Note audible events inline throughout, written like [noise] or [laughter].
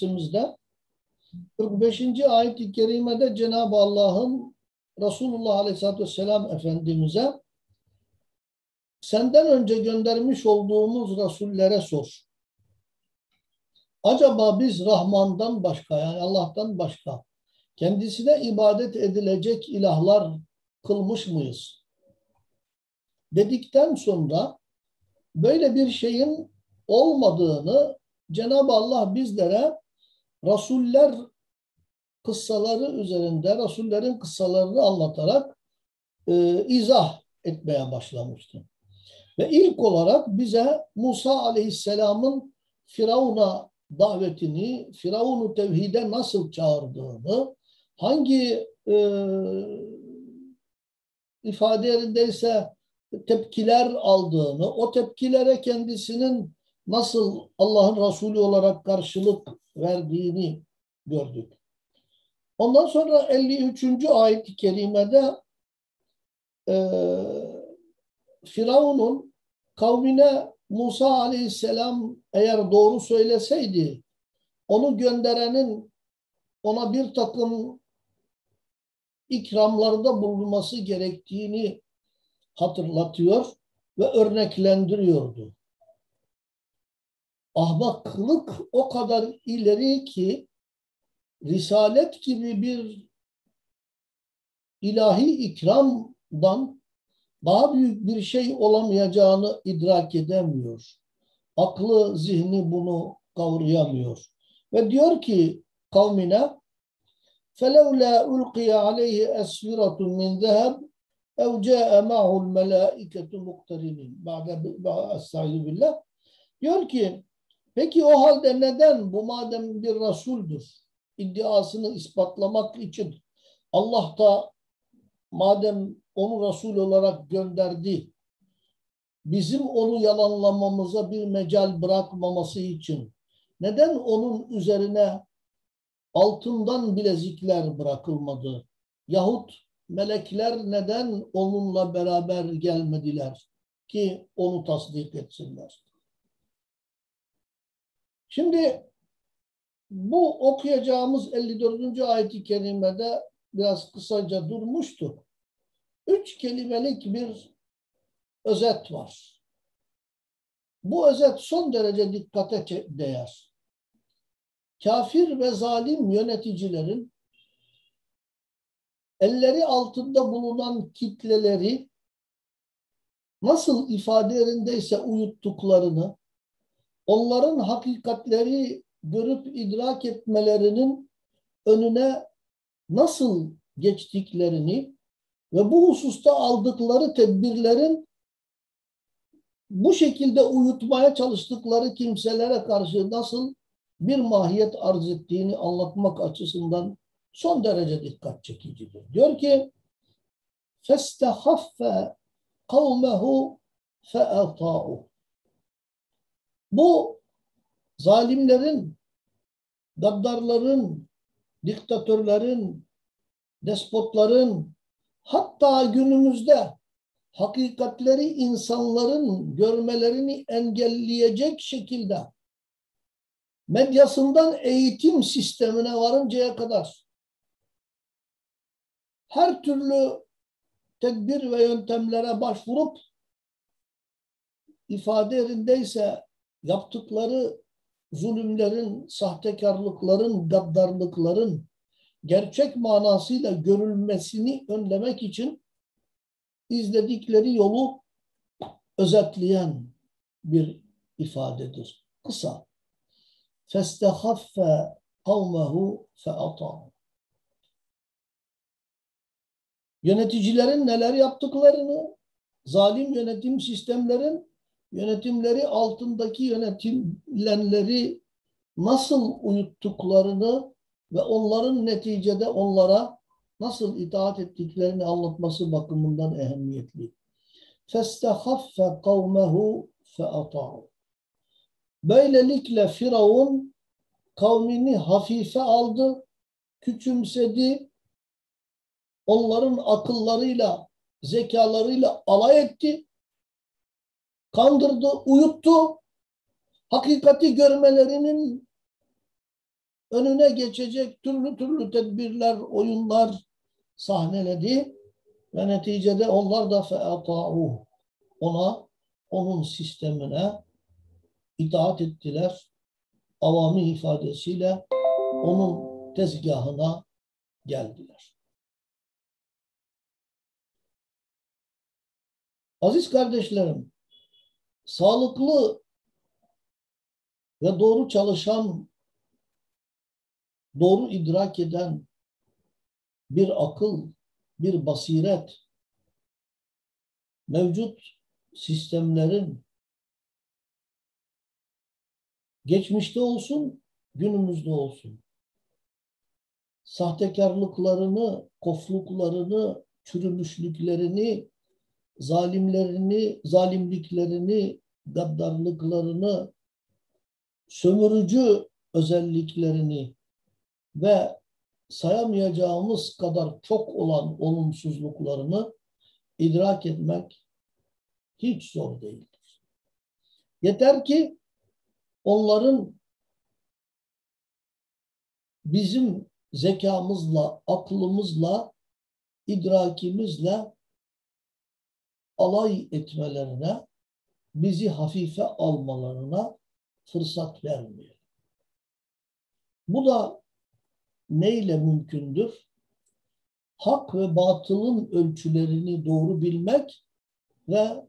dersimizde 45. ayet-i kerimede Cenab-ı Allah'ın Resulullah Aleyhisselatü Vesselam Efendimiz'e senden önce göndermiş olduğumuz Resullere sor. Acaba biz Rahman'dan başka yani Allah'tan başka kendisine ibadet edilecek ilahlar kılmış mıyız? Dedikten sonra böyle bir şeyin olmadığını Cenab-ı Allah bizlere Rasuller kıssaları üzerinde Rasullerin kıssalarını anlatarak e, izah etmeye başlamıştı. Ve ilk olarak bize Musa Aleyhisselam'ın Firavun'a davetini, Firavun'u tevhide nasıl çağırdığını, hangi e, ifade yerindeyse tepkiler aldığını, o tepkilere kendisinin nasıl Allah'ın Resulü olarak karşılık verdiğini gördük. Ondan sonra 53. ayet-i kerimede e, Firavun'un kavmine Musa aleyhisselam eğer doğru söyleseydi onu gönderenin ona bir takım ikramlarda bulunması gerektiğini hatırlatıyor ve örneklendiriyordu Ahmaklık o kadar ileri ki risalet gibi bir ilahi ikramdan daha büyük bir şey olamayacağını idrak edemiyor. Aklı, zihni bunu kavrayamıyor. Ve diyor ki kavmine فَلَوْلَا اُلْقِيَ عَلَيْهِ اَسْفِرَةٌ مِنْ ذَهَبٍ اَوْ جَاءَ مَعْهُ الْمَلَائِكَةُ مُقْتَرِنِينَ Ba'de estaizu billah. Diyor ki peki o halde neden bu madem bir Resuldür iddiasını ispatlamak için Allah da madem onu Resul olarak gönderdi bizim onu yalanlamamıza bir mecal bırakmaması için neden onun üzerine altından bilezikler bırakılmadı? Yahut melekler neden onunla beraber gelmediler ki onu tasdik etsinler? Şimdi bu okuyacağımız 54. ayet-i kerimede biraz kısaca durmuştuk. Üç kelimelik bir özet var. Bu özet son derece dikkate değer. Kafir ve zalim yöneticilerin elleri altında bulunan kitleleri nasıl ifade yerindeyse uyuttuklarını, onların hakikatleri görüp idrak etmelerinin önüne nasıl geçtiklerini ve bu hususta aldıkları tedbirlerin bu şekilde uyutmaya çalıştıkları kimselere karşı nasıl bir mahiyet arz ettiğini anlatmak açısından son derece dikkat çekicidir. Diyor ki فَاسْتَخَفَّ قَوْمَهُ فَاَطَاءُ bu zalimlerin, gaddarların, diktatörlerin, despotların hatta günümüzde hakikatleri insanların görmelerini engelleyecek şekilde medyasından eğitim sistemine varıncaya kadar her türlü tedbir ve yöntemlere başvurup ifade yerindeyse yaptıkları zulümlerin, sahtekarlıkların, gaddarlıkların gerçek manasıyla görülmesini önlemek için izledikleri yolu özetleyen bir ifadedir. Kısa. فَاسْتَخَفَّ قَوْمَهُ فَأَطَاهُ Yöneticilerin neler yaptıklarını, zalim yönetim sistemlerin yönetimleri altındaki yönetilenleri nasıl uyuttuklarını ve onların neticede onlara nasıl itaat ettiklerini anlatması bakımından ehemmiyetli. فَاسْتَخَفَّ قَوْمَهُ فَأَطَعُوا Böylelikle Firavun kavmini hafife aldı, küçümsedi, onların akıllarıyla, zekalarıyla alay etti kandırdı, uyuttu. Hakikati görmelerinin önüne geçecek türlü türlü tedbirler, oyunlar sahneledi ve neticede onlar da fe'ata'uh ona, onun sistemine itaat ettiler. Avami ifadesiyle onun tezgahına geldiler. Aziz kardeşlerim, sağlıklı ve doğru çalışan, doğru idrak eden bir akıl, bir basiret mevcut sistemlerin geçmişte olsun, günümüzde olsun sahtekarlıklarını, kofluklarını, çürümüşlüklerini, zalimlerini, zalimliklerini, gaddarlıklarını, sömürücü özelliklerini ve sayamayacağımız kadar çok olan olumsuzluklarını idrak etmek hiç zor değildir. Yeter ki onların bizim zekamızla, aklımızla, idrakimizle alay etmelerine, bizi hafife almalarına fırsat vermiyor. Bu da neyle mümkündür? Hak ve batılın ölçülerini doğru bilmek ve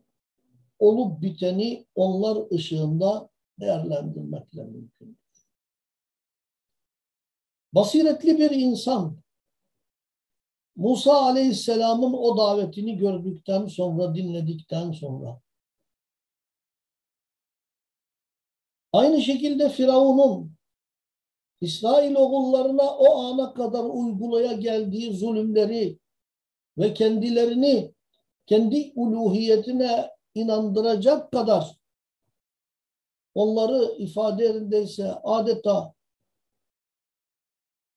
olup biteni onlar ışığında değerlendirmekle mümkündür. Basiretli bir insan Musa Aleyhisselam'ın o davetini gördükten sonra, dinledikten sonra. Aynı şekilde Firavun'un İsrail oğullarına o ana kadar uygulaya geldiği zulümleri ve kendilerini kendi uluhiyetine inandıracak kadar onları ifade yerindeyse adeta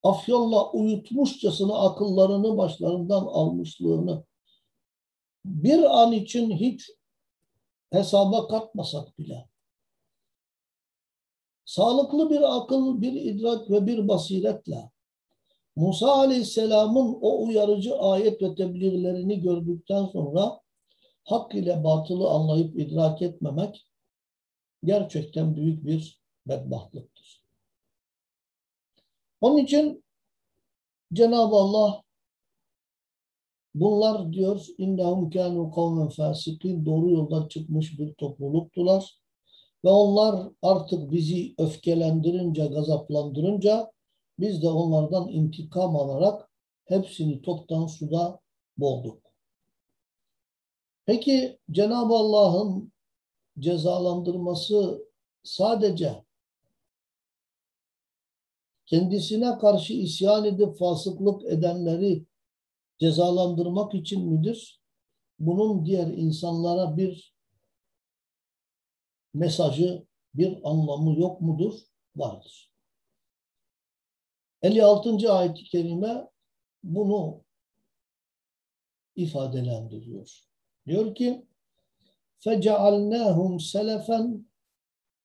afyonla uyutmuşçasına akıllarını başlarından almışlığını bir an için hiç hesaba katmasak bile sağlıklı bir akıl, bir idrak ve bir basiretle Musa Aleyhisselam'ın o uyarıcı ayet ve tebliğlerini gördükten sonra hak ile batılı anlayıp idrak etmemek gerçekten büyük bir bedbahtlıktır. Onun için Cenab-ı Allah bunlar diyor innehum kânu kavmen fasikin doğru yoldan çıkmış bir topluluktular. Ve onlar artık bizi öfkelendirince, gazaplandırınca biz de onlardan intikam alarak hepsini toptan suda boğduk. Peki Cenab-ı Allah'ın cezalandırması sadece kendisine karşı isyan edip fasıklık edenleri cezalandırmak için midir? Bunun diğer insanlara bir mesajı, bir anlamı yok mudur? Vardır. 56. ayet-i kerime bunu ifadelendiriyor. Diyor ki فَجَعَلْنَاهُمْ سَلَفًا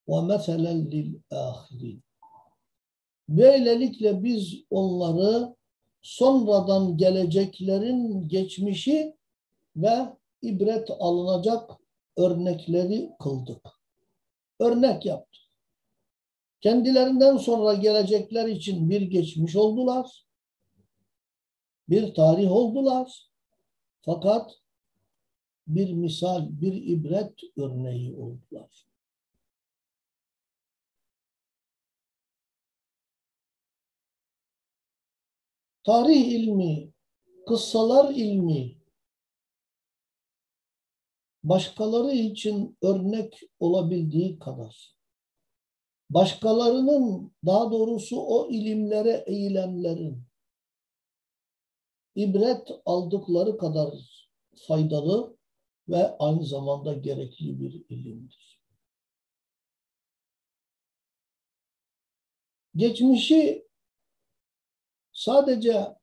وَمَثَلًا لِلْآخِرِينَ Böylelikle biz onları sonradan geleceklerin geçmişi ve ibret alınacak örnekleri kıldık. Örnek yaptık. Kendilerinden sonra gelecekler için bir geçmiş oldular. Bir tarih oldular. Fakat bir misal, bir ibret örneği oldular. Tarih ilmi, kıssalar ilmi başkaları için örnek olabildiği kadar başkalarının daha doğrusu o ilimlere eğilenlerin ibret aldıkları kadar faydalı ve aynı zamanda gerekli bir ilimdir. Geçmişi sadece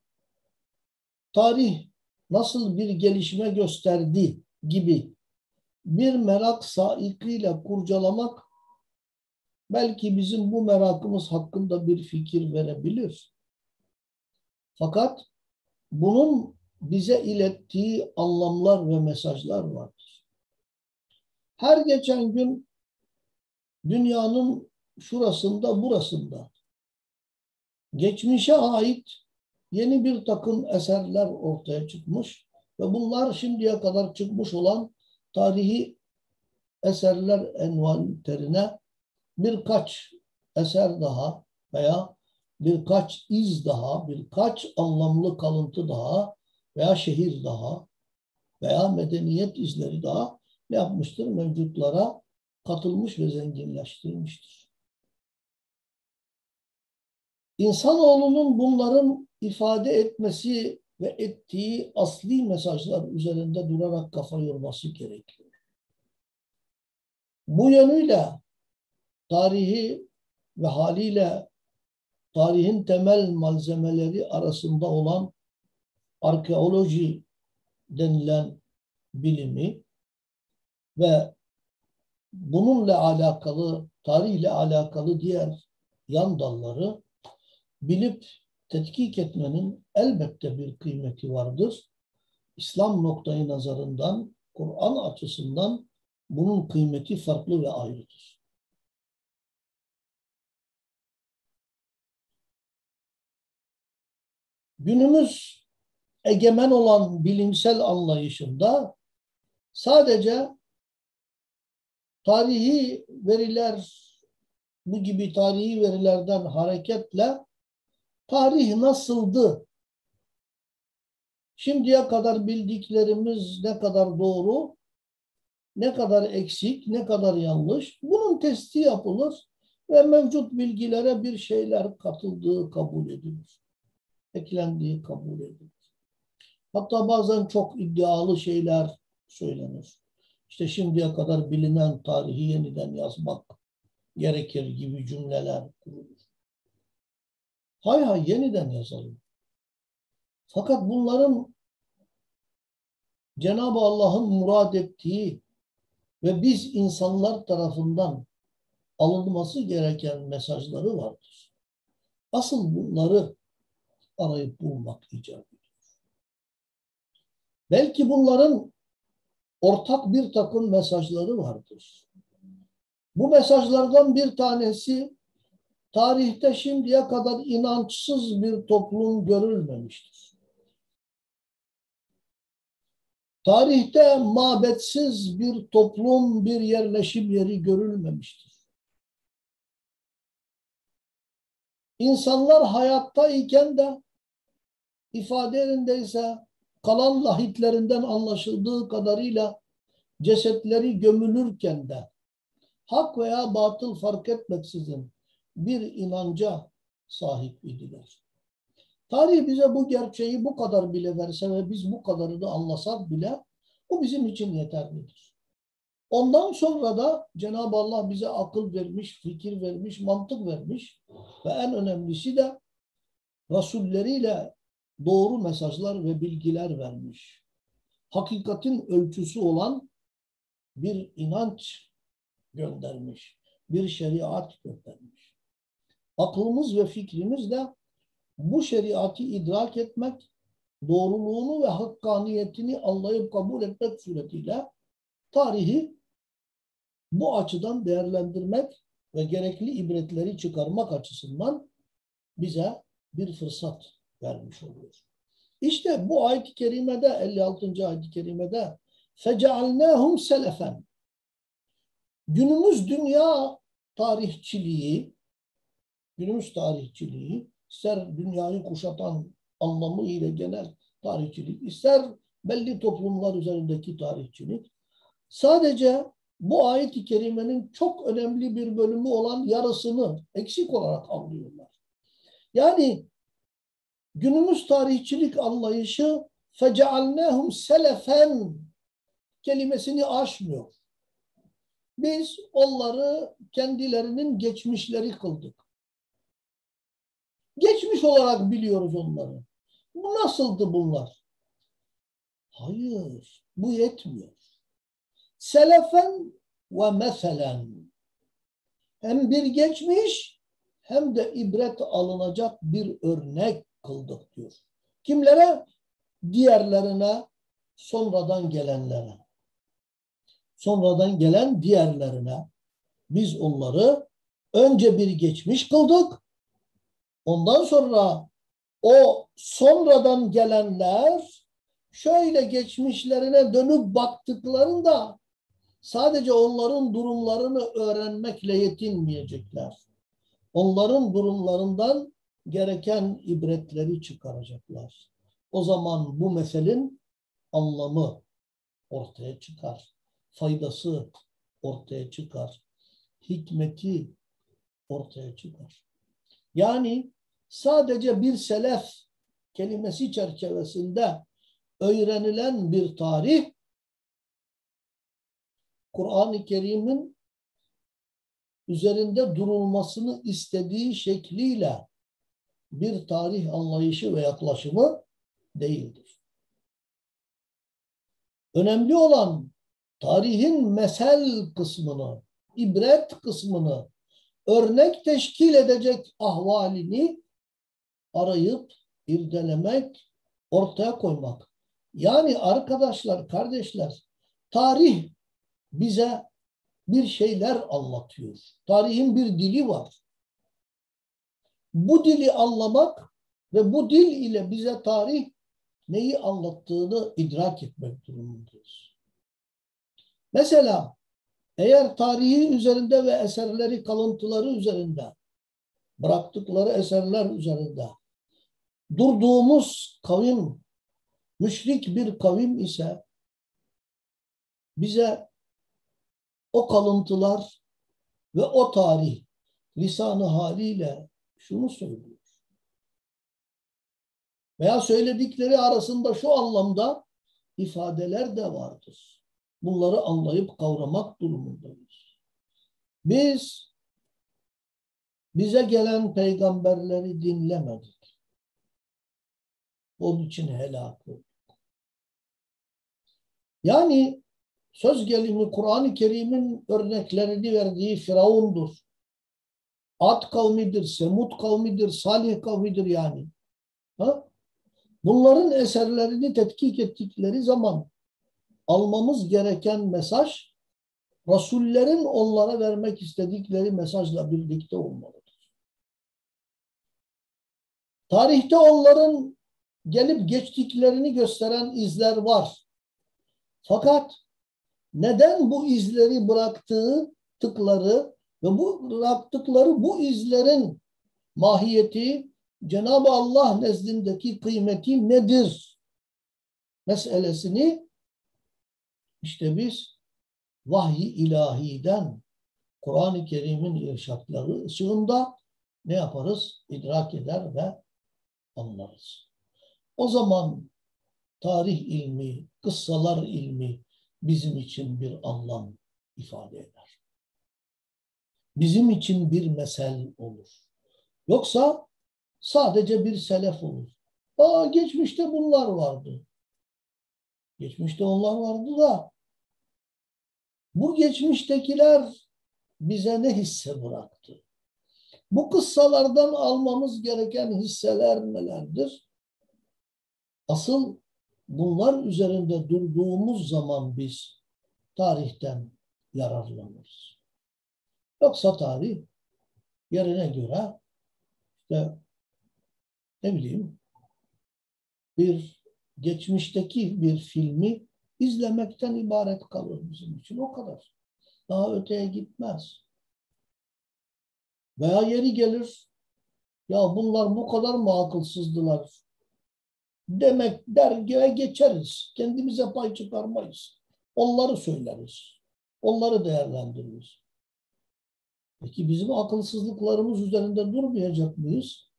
tarih nasıl bir gelişme gösterdi gibi bir merak saikiyle kurcalamak belki bizim bu merakımız hakkında bir fikir verebilir. Fakat bunun bize ilettiği anlamlar ve mesajlar vardır. Her geçen gün dünyanın şurasında burasında geçmişe ait yeni bir takım eserler ortaya çıkmış ve bunlar şimdiye kadar çıkmış olan tarihi eserler envanterine birkaç eser daha veya birkaç iz daha, birkaç anlamlı kalıntı daha veya şehir daha veya medeniyet izleri daha ne yapmıştır? Mevcutlara katılmış ve zenginleştirmiştir. İnsanoğlunun bunların ifade etmesi ve ettiği asli mesajlar üzerinde durarak kafa yorması gerekiyor. Bu yönüyle tarihi ve haliyle tarihin temel malzemeleri arasında olan arkeoloji denilen bilimi ve bununla alakalı, tarihle alakalı diğer yan dalları bilip tetkik etmenin elbette bir kıymeti vardır. İslam noktayı nazarından, Kur'an açısından bunun kıymeti farklı ve ayrıdır. Günümüz egemen olan bilimsel anlayışında sadece tarihi veriler bu gibi tarihi verilerden hareketle tarih nasıldı? Şimdiye kadar bildiklerimiz ne kadar doğru, ne kadar eksik, ne kadar yanlış. Bunun testi yapılır ve mevcut bilgilere bir şeyler katıldığı kabul edilir. Eklendiği kabul edilir. Hatta bazen çok iddialı şeyler söylenir. İşte şimdiye kadar bilinen tarihi yeniden yazmak gerekir gibi cümleler kurulur. Hay hay yeniden yazalım. Fakat bunların Cenab-ı Allah'ın murad ettiği ve biz insanlar tarafından alınması gereken mesajları vardır. Asıl bunları arayıp bulmak icap ediyor. Belki bunların ortak bir takım mesajları vardır. Bu mesajlardan bir tanesi tarihte şimdiye kadar inançsız bir toplum görülmemiştir. Tarihte mabetsiz bir toplum, bir yerleşim yeri görülmemiştir. İnsanlar hayatta iken de ifade yerindeyse kalan lahitlerinden anlaşıldığı kadarıyla cesetleri gömülürken de hak veya batıl fark etmeksizin bir inanca sahip idiler. Tarih bize bu gerçeği bu kadar bile verse ve biz bu kadarını anlasak bile bu bizim için yeterlidir. Ondan sonra da Cenab-ı Allah bize akıl vermiş, fikir vermiş, mantık vermiş ve en önemlisi de rasulleriyle doğru mesajlar ve bilgiler vermiş. Hakikatin ölçüsü olan bir inanç göndermiş, bir şeriat göndermiş. Aklımız ve fikrimizle bu şeriatı idrak etmek, doğruluğunu ve hakkaniyetini anlayıp kabul etmek suretiyle tarihi bu açıdan değerlendirmek ve gerekli ibretleri çıkarmak açısından bize bir fırsat vermiş oluyor. İşte bu ayet-i kerimede 56. ayet-i kerimede fecealnâhum selefen günümüz dünya tarihçiliği günümüz tarihçiliği ister dünyayı kuşatan anlamı ile genel tarihçilik ister belli toplumlar üzerindeki tarihçilik sadece bu ayet-i kerimenin çok önemli bir bölümü olan yarısını eksik olarak anlıyorlar. Yani günümüz tarihçilik anlayışı fecealnehum selefen kelimesini aşmıyor. Biz onları kendilerinin geçmişleri kıldık. Geçmiş olarak biliyoruz onları. Bu nasıldı bunlar? Hayır, bu yetmiyor. Selefen ve meselen. hem bir geçmiş hem de ibret alınacak bir örnek kıldık diyor. Kimlere? Diğerlerine, sonradan gelenlere. Sonradan gelen diğerlerine. Biz onları önce bir geçmiş kıldık. Ondan sonra o sonradan gelenler şöyle geçmişlerine dönüp baktıklarında sadece onların durumlarını öğrenmekle yetinmeyecekler. Onların durumlarından gereken ibretleri çıkaracaklar. O zaman bu meselenin anlamı ortaya çıkar. Faydası ortaya çıkar. Hikmeti ortaya çıkar. Yani sadece bir selef kelimesi çerçevesinde öğrenilen bir tarih Kur'an-ı Kerim'in üzerinde durulmasını istediği şekliyle bir tarih anlayışı ve yaklaşımı değildir. Önemli olan tarihin mesel kısmını, ibret kısmını, örnek teşkil edecek ahvalini arayıp irdelemek, ortaya koymak. Yani arkadaşlar, kardeşler, tarih bize bir şeyler anlatıyor. Tarihin bir dili var. Bu dili anlamak ve bu dil ile bize tarih neyi anlattığını idrak etmek durumundayız. Mesela eğer tarihi üzerinde ve eserleri, kalıntıları üzerinde, bıraktıkları eserler üzerinde durduğumuz kavim müşrik bir kavim ise bize o kalıntılar ve o tarih lisanı haliyle şunu söylüyor. Veya söyledikleri arasında şu anlamda ifadeler de vardır. Bunları anlayıp kavramak durumundayız. Biz bize gelen peygamberleri dinlemedik. Onun için helak olduk. Yani söz gelimi Kur'an-ı Kerim'in örneklerini verdiği Firavundur. Ad kavmidir, Semud kavmidir, Salih kavmidir yani. Ha? Bunların eserlerini tetkik ettikleri zaman almamız gereken mesaj Rasullerin onlara vermek istedikleri mesajla birlikte olmalıdır. Tarihte onların gelip geçtiklerini gösteren izler var. Fakat neden bu izleri bıraktığı tıkları ve bu bıraktıkları bu izlerin mahiyeti Cenab-ı Allah nezdindeki kıymeti nedir? Meselesini işte biz vahyi ilahiden Kur'an-ı Kerim'in irşatları ışığında ne yaparız? İdrak eder ve anlarız. O zaman tarih ilmi, kıssalar ilmi bizim için bir anlam ifade eder. Bizim için bir mesel olur. Yoksa sadece bir selef olur. Aa geçmişte bunlar vardı. Geçmişte onlar vardı da bu geçmiştekiler bize ne hisse bıraktı? Bu kıssalardan almamız gereken hisseler nelerdir? Asıl bunlar üzerinde durduğumuz zaman biz tarihten yararlanırız. Yoksa tarih yerine göre işte ne bileyim bir geçmişteki bir filmi izlemekten ibaret kalır bizim için. O kadar. Daha öteye gitmez. Veya yeri gelir ya bunlar bu kadar mı akılsızdılar? Demek dergiye geçeriz. Kendimize pay çıkarmayız. Onları söyleriz. Onları değerlendiririz. Peki bizim akılsızlıklarımız üzerinde durmayacak mıyız?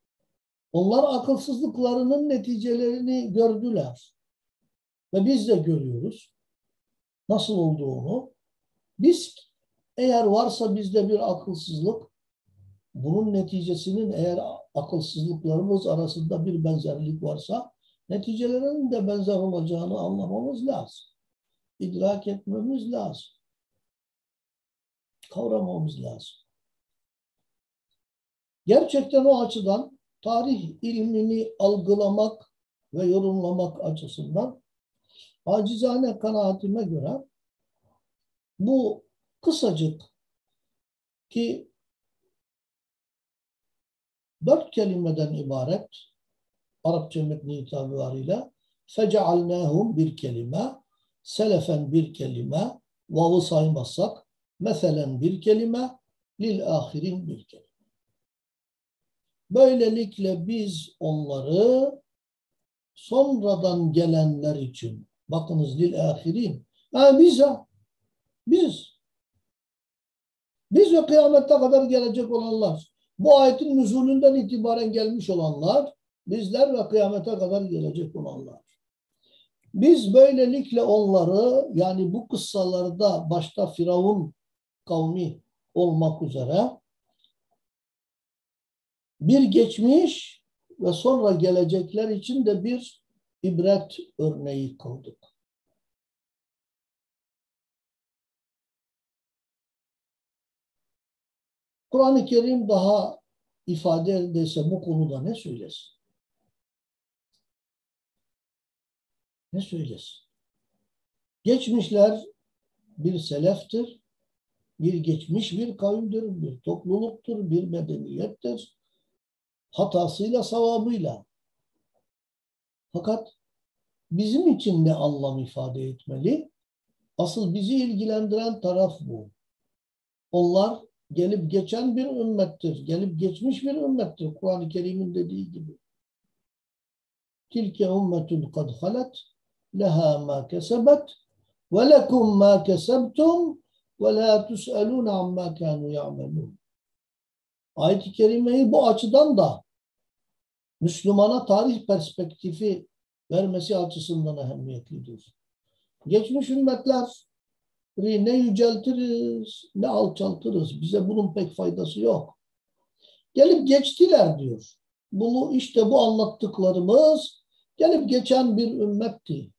Onlar akılsızlıklarının neticelerini gördüler. Ve biz de görüyoruz nasıl olduğunu. Biz eğer varsa bizde bir akılsızlık, bunun neticesinin eğer akılsızlıklarımız arasında bir benzerlik varsa neticelerinin de benzer olacağını anlamamız lazım. İdrak etmemiz lazım. Kavramamız lazım. Gerçekten o açıdan tarih ilmini algılamak ve yorumlamak açısından acizane kanaatime göre bu kısacık ki dört kelimeden ibaret Arapça metni itibarıyla fecealnâhum bir kelime selefen bir kelime vavı saymazsak meselen bir kelime lil ahirin bir kelime. Böylelikle biz onları sonradan gelenler için bakınız lil ahirin yani bize biz biz ve kıyamette kadar gelecek olanlar bu ayetin nüzulünden itibaren gelmiş olanlar bizler ve kıyamete kadar gelecek olanlar. Biz böylelikle onları yani bu kıssalarda başta Firavun kavmi olmak üzere bir geçmiş ve sonra gelecekler için de bir ibret örneği kıldık. Kur'an-ı Kerim daha ifade edilse bu konuda ne söylesin? Ne söylesin? Geçmişler bir seleftir, bir geçmiş bir kavimdir, bir topluluktur, bir medeniyettir. Hatasıyla, savabıyla. Fakat bizim için ne anlam ifade etmeli? Asıl bizi ilgilendiren taraf bu. Onlar gelip geçen bir ümmettir. Gelip geçmiş bir ümmettir. Kur'an-ı Kerim'in dediği gibi. Tilke ümmetun kad halet leha ma kesebet ve lekum ma kesebtum ve la tus'alun amma kanu ya'melun. Ayet-i Kerime'yi bu açıdan da Müslümana tarih perspektifi vermesi açısından ehemmiyetlidir. Geçmiş ümmetler ne yüceltiriz ne alçaltırız. Bize bunun pek faydası yok. Gelip geçtiler diyor. Bunu işte bu anlattıklarımız gelip geçen bir ümmetti.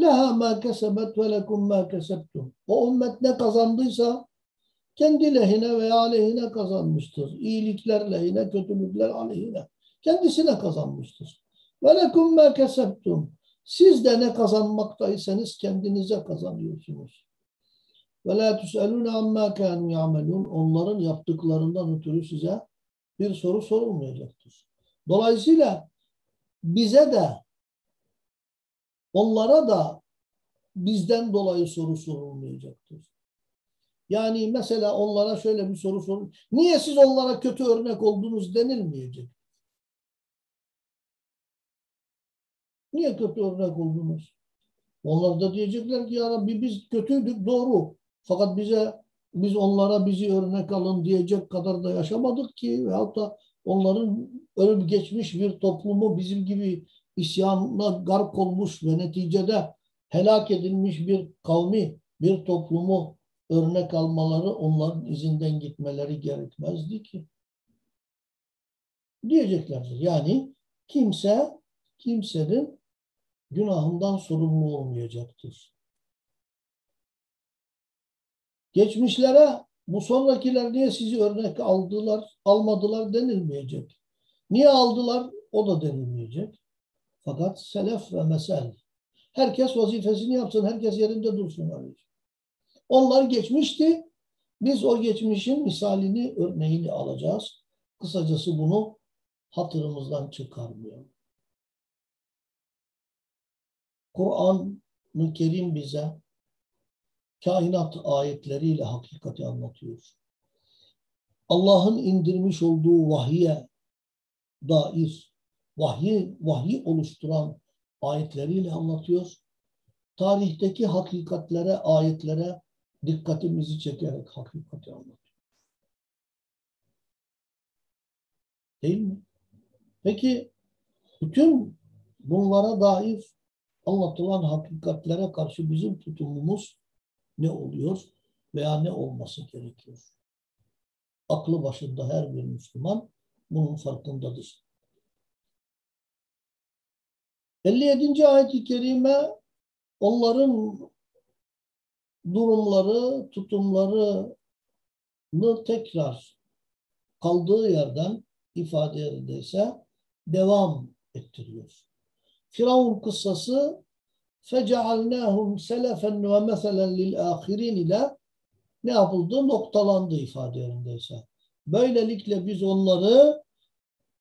Leha ma kesebet ve lekum ma kesebtum. O ümmet ne kazandıysa kendi lehine veya aleyhine kazanmıştır. İyilikler lehine, kötülükler aleyhine. Kendisine kazanmıştır. Ve lekum ma kesebtum. Siz de ne kazanmaktaysanız kendinize kazanıyorsunuz. Ve la tus'alûne amma kânû ya'melûn. Onların yaptıklarından ötürü size bir soru sorulmayacaktır. Dolayısıyla bize de onlara da bizden dolayı soru sorulmayacaktır. Yani mesela onlara şöyle bir soru sorun. Niye siz onlara kötü örnek oldunuz denilmeyecek. Niye kötü örnek oldunuz? Onlar da diyecekler ki ya Rabbi biz kötüydük doğru. Fakat bize biz onlara bizi örnek alın diyecek kadar da yaşamadık ki veyahut da onların ölüp geçmiş bir toplumu bizim gibi isyanla gark olmuş ve neticede helak edilmiş bir kavmi, bir toplumu örnek almaları, onların izinden gitmeleri gerekmezdi ki. Diyeceklerdir. Yani kimse kimsenin günahından sorumlu olmayacaktır. Geçmişlere bu sonrakiler niye sizi örnek aldılar, almadılar denilmeyecek. Niye aldılar o da denilmeyecek. Fakat selef ve mesel. Herkes vazifesini yapsın, herkes yerinde dursun. Onlar geçmişti. Biz o geçmişin misalini, örneğini alacağız. Kısacası bunu hatırımızdan çıkarmayalım. Kur'an-ı Kerim bize kainat ayetleriyle hakikati anlatıyor. Allah'ın indirmiş olduğu vahiye dair, vahyi, vahyi oluşturan ayetleriyle anlatıyor. Tarihteki hakikatlere, ayetlere dikkatimizi çekerek hakikati anlatıyor. Değil mi? Peki bütün bunlara dair anlatılan hakikatlere karşı bizim tutumumuz ne oluyor veya ne olması gerekiyor? Aklı başında her bir Müslüman bunun farkındadır. 57. ayet-i kerime onların durumları, tutumlarını tekrar kaldığı yerden ifade yerindeyse devam ettiriyor. Firavun kıssası فَجَعَلْنَاهُمْ سَلَفًا وَمَثَلًا لِلْآخِرِينَ ile ne yapıldı? Noktalandı ifade yerindeyse. Böylelikle biz onları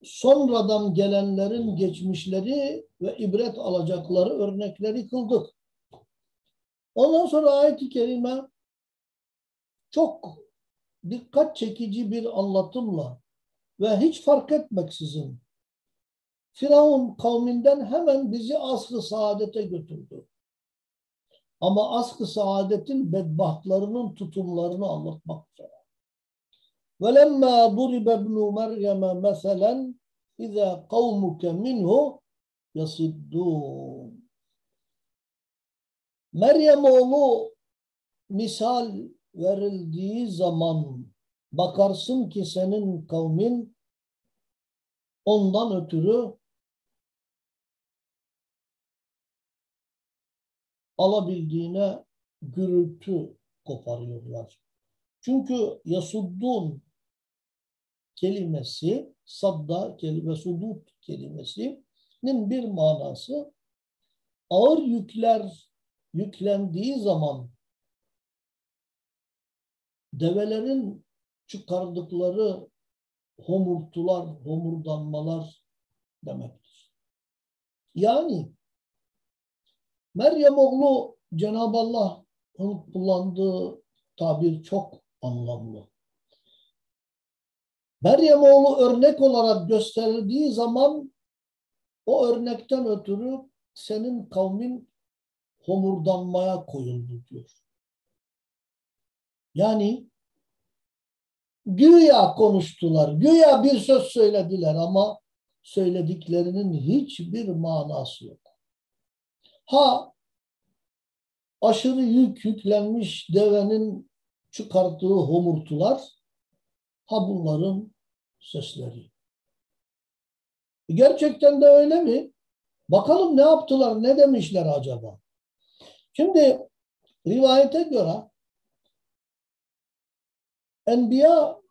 sonradan gelenlerin geçmişleri ve ibret alacakları örnekleri kıldık. Ondan sonra ayet-i kerime çok dikkat çekici bir anlatımla ve hiç fark etmeksizin Firavun kavminden hemen bizi asr-ı saadete götürdü. Ama asr-ı saadetin bedbahtlarının tutumlarını anlatmak üzere. وَلَمَّا ضُرِبَ ابْنُ مَرْيَمَ مَثَلًا اِذَا قَوْمُكَ مِنْهُ يَصِدُّونَ Meryem oğlu misal verildiği zaman bakarsın ki senin kavmin ondan ötürü alabildiğine gürültü koparıyorlar. Çünkü yasuddun kelimesi, sadda kelime, sudut kelimesinin bir manası ağır yükler yüklendiği zaman develerin çıkardıkları homurtular, homurdanmalar demektir. Yani Meryem oğlu Cenab-ı Allah'ın kullandığı tabir çok anlamlı. Meryem oğlu örnek olarak gösterildiği zaman o örnekten ötürü senin kavmin homurdanmaya koyuldu diyor. Yani güya konuştular, güya bir söz söylediler ama söylediklerinin hiçbir manası yok. Ha aşırı yük yüklenmiş devenin çıkarttığı homurtular ha bunların sesleri. Gerçekten de öyle mi? Bakalım ne yaptılar, ne demişler acaba? Şimdi rivayete göre Enbiya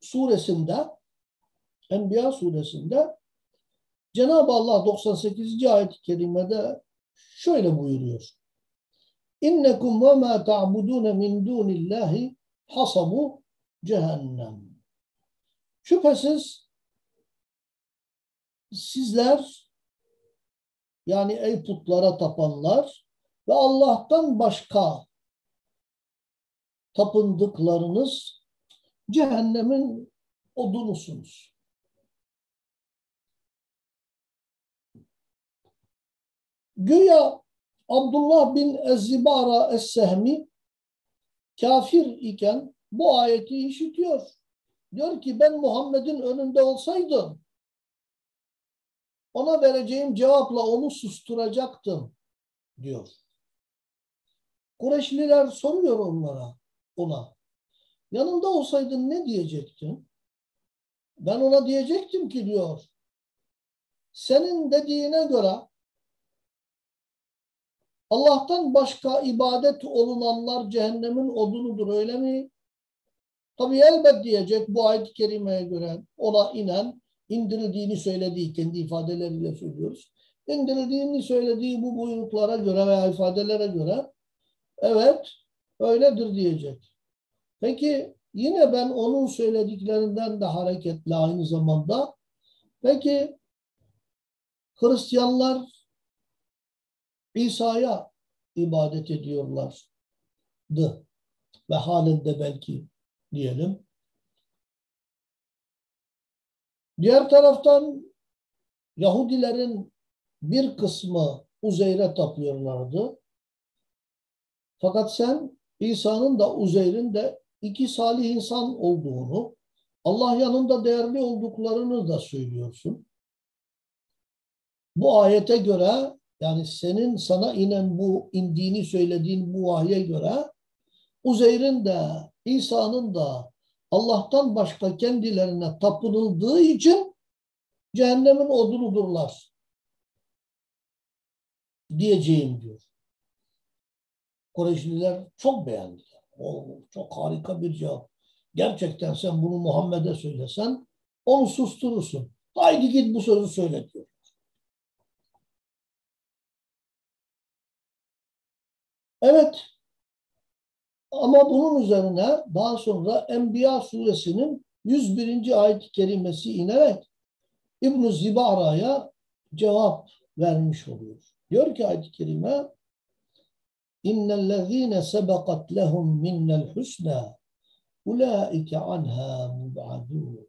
suresinde Enbiya suresinde Cenab-ı Allah 98. ayet-i kerimede şöyle buyuruyor. İnnekum ve ma ta'budun min dunillahi hasabu cehennem. Şüphesiz sizler yani ey putlara tapanlar ve Allah'tan başka tapındıklarınız cehennemin odunusunuz. Güya Abdullah bin Ezzibara Es-Sehmi kafir iken bu ayeti işitiyor. Diyor ki ben Muhammed'in önünde olsaydım ona vereceğim cevapla onu susturacaktım diyor. Kureyşliler soruyor onlara, ona. Yanında olsaydın ne diyecektin? Ben ona diyecektim ki diyor. Senin dediğine göre Allah'tan başka ibadet olunanlar cehennemin odunudur öyle mi? Tabi elbet diyecek bu ayet-i kerimeye göre ona inen indirildiğini söylediği kendi ifadeleriyle söylüyoruz. İndirildiğini söylediği bu buyruklara göre veya ifadelere göre evet öyledir diyecek. Peki yine ben onun söylediklerinden de hareketle aynı zamanda peki Hristiyanlar İsa'ya ibadet ediyorlardı ve halen de belki diyelim. Diğer taraftan Yahudilerin bir kısmı Uzeyr'e tapıyorlardı. Fakat sen İsa'nın da Uzeyr'in de iki salih insan olduğunu, Allah yanında değerli olduklarını da söylüyorsun. Bu ayete göre yani senin sana inen bu indiğini söylediğin bu vahye göre Uzeyr'in de İsa'nın da Allah'tan başka kendilerine tapınıldığı için cehennemin odunudurlar diyeceğim diyor. Kureyşliler çok beğendiler. O çok harika bir cevap. Gerçekten sen bunu Muhammed'e söylesen onu susturursun. Haydi git bu sözü söyle diyor. Evet. Ama bunun üzerine daha sonra Enbiya suresinin 101. ayet-i kerimesi inerek İbn-i Zibara'ya cevap vermiş oluyor. Diyor ki ayet-i kerime İnnellezîne sebekat lehum minnel husnâ ulaike anha mubadûn.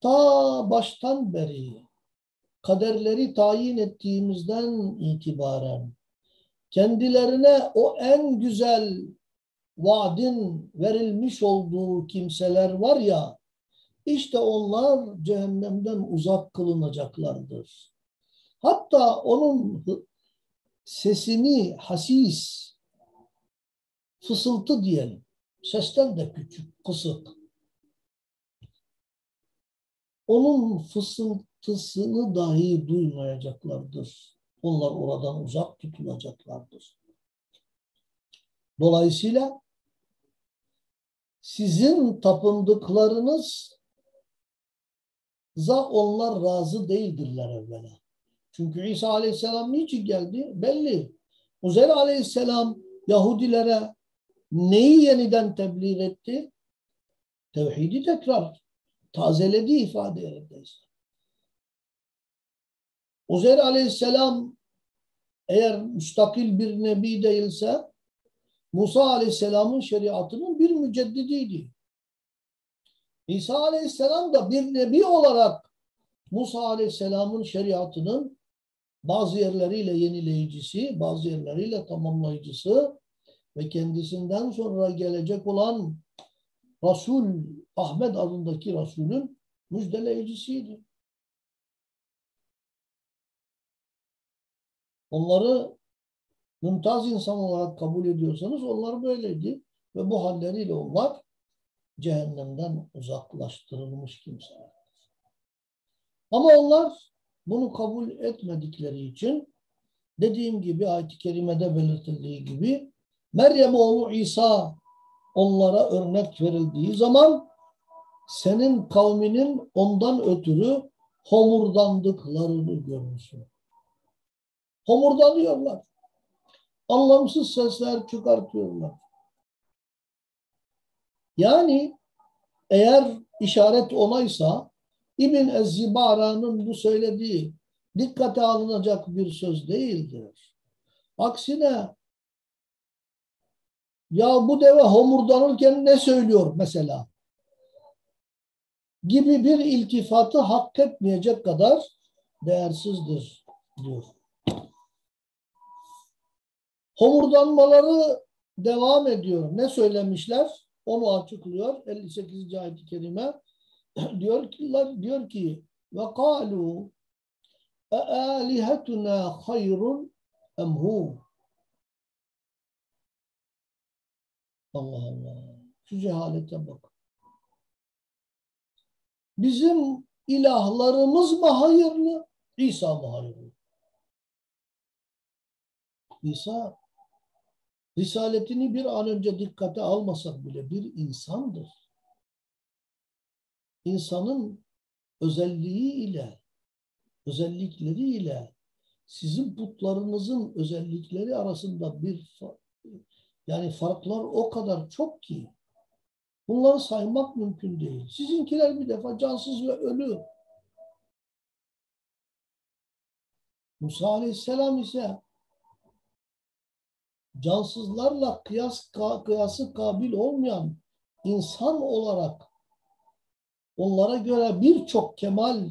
Ta baştan beri kaderleri tayin ettiğimizden itibaren kendilerine o en güzel vaadin verilmiş olduğu kimseler var ya işte onlar cehennemden uzak kılınacaklardır. Hatta onun sesini hasis, fısıltı diyelim. Sesten de küçük, kısık. Onun fısıltısını dahi duymayacaklardır. Onlar oradan uzak tutulacaklardır. Dolayısıyla sizin tapındıklarınız za onlar razı değildirler evvela. Çünkü İsa Aleyhisselam niçin geldi? Belli. Uzeyr Aleyhisselam Yahudilere neyi yeniden tebliğ etti? Tevhidi tekrar tazeledi ifade yerindeyse. Uzeyr Aleyhisselam eğer müstakil bir nebi değilse Musa Aleyhisselam'ın şeriatının bir müceddidiydi. İsa Aleyhisselam da bir nebi olarak Musa Aleyhisselam'ın şeriatının bazı yerleriyle yenileyicisi, bazı yerleriyle tamamlayıcısı ve kendisinden sonra gelecek olan Resul, Ahmet adındaki Resulün müjdeleyicisiydi. Onları mümtaz insan olarak kabul ediyorsanız onlar böyleydi. Ve bu halleriyle onlar cehennemden uzaklaştırılmış kimseler. Ama onlar bunu kabul etmedikleri için dediğim gibi ayet-i kerimede belirtildiği gibi Meryem oğlu İsa onlara örnek verildiği zaman senin kavminin ondan ötürü homurdandıklarını görürsün. Homurdanıyorlar. Anlamsız sesler çıkartıyorlar. Yani eğer işaret olaysa İbn Ezzibara'nın bu söylediği dikkate alınacak bir söz değildir. Aksine ya bu deve homurdanırken ne söylüyor mesela? Gibi bir iltifatı hak etmeyecek kadar değersizdir diyor. Homurdanmaları devam ediyor. Ne söylemişler? Onu açıklıyor. 58. ayet-i kerime [clears throat] diyor ki diyor ki ve kalu alihatuna hayrun em hu Allah Allah. Şu cehalete bak. Bizim ilahlarımız mı hayırlı? İsa mı hayırlı? İsa risaletini bir an önce dikkate almasak bile bir insandır. İnsanın özelliği ile özellikleri ile sizin putlarınızın özellikleri arasında bir yani farklar o kadar çok ki bunları saymak mümkün değil. Sizinkiler bir defa cansız ve ölü. Musa Aleyhisselam ise cansızlarla kıyas kıyası kabil olmayan insan olarak onlara göre birçok kemal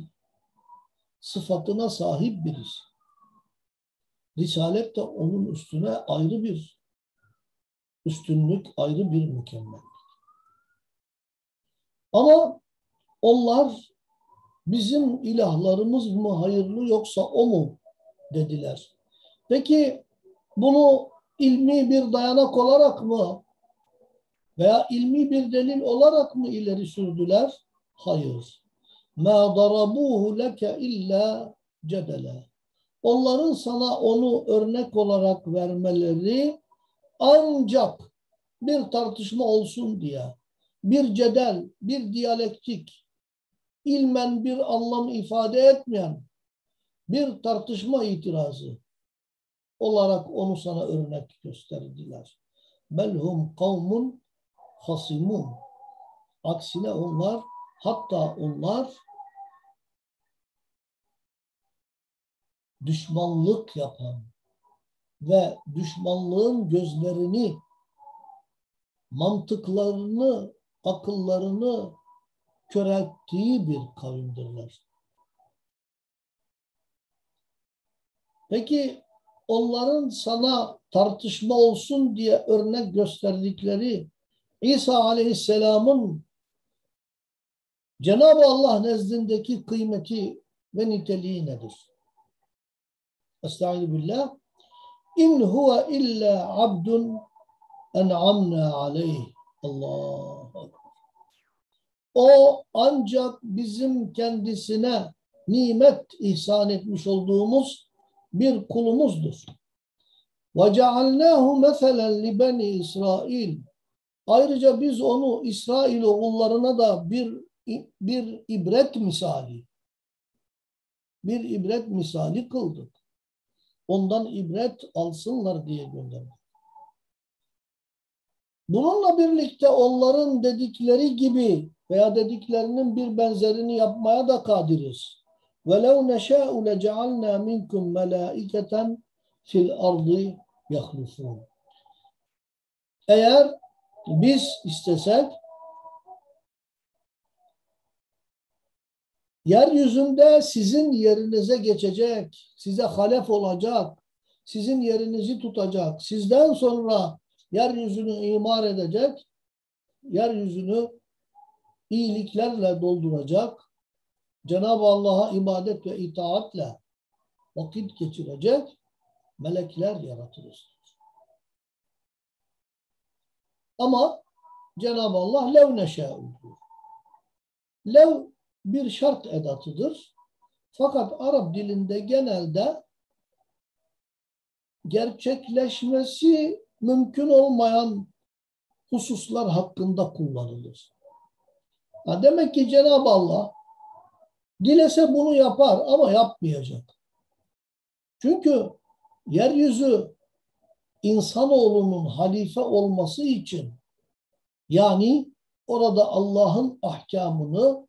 sıfatına sahip birisi. Risalet de onun üstüne ayrı bir üstünlük, ayrı bir mükemmel. Ama onlar bizim ilahlarımız mı hayırlı yoksa o mu dediler. Peki bunu ilmi bir dayanak olarak mı veya ilmi bir delil olarak mı ileri sürdüler? Hayır. Ma darabuhu leke illa cedele. Onların sana onu örnek olarak vermeleri ancak bir tartışma olsun diye, bir cedel, bir diyalektik, ilmen bir anlam ifade etmeyen bir tartışma itirazı olarak onu sana örnek gösterdiler. Belhum kavmun hasimun. Aksine onlar hatta onlar düşmanlık yapan ve düşmanlığın gözlerini, mantıklarını, akıllarını körelttiği bir kavimdirler. Peki onların sana tartışma olsun diye örnek gösterdikleri İsa Aleyhisselam'ın Cenab-ı Allah nezdindeki kıymeti ve niteliği nedir? Estaizu billah. İn huve illa abdun en'amna aleyh. Allah. O ancak bizim kendisine nimet ihsan etmiş olduğumuz bir kulumuzdur. وَجَعَلْنَاهُ مَثَلًا لِبَنِي İsrail. Ayrıca biz onu İsrail oğullarına da bir bir ibret misali bir ibret misali kıldık. Ondan ibret alsınlar diye gönderdik. Bununla birlikte onların dedikleri gibi veya dediklerinin bir benzerini yapmaya da kadiriz. وَلَوْ نَشَاءُ لَجَعَلْنَا مِنْكُمْ مَلَائِكَةً فِي الْأَرْضِ يَخْلُفُونَ Eğer biz istesek yeryüzünde sizin yerinize geçecek, size halef olacak, sizin yerinizi tutacak, sizden sonra yeryüzünü imar edecek, yeryüzünü iyiliklerle dolduracak, Cenab-ı Allah'a ibadet ve itaatle vakit geçirecek melekler yaratılır. Ama Cenab-ı Allah lev neşâ'u diyor. Lev bir şart edatıdır. Fakat Arap dilinde genelde gerçekleşmesi mümkün olmayan hususlar hakkında kullanılır. Ha demek ki Cenab-ı Allah dilese bunu yapar ama yapmayacak. Çünkü yeryüzü insanoğlunun halife olması için yani orada Allah'ın ahkamını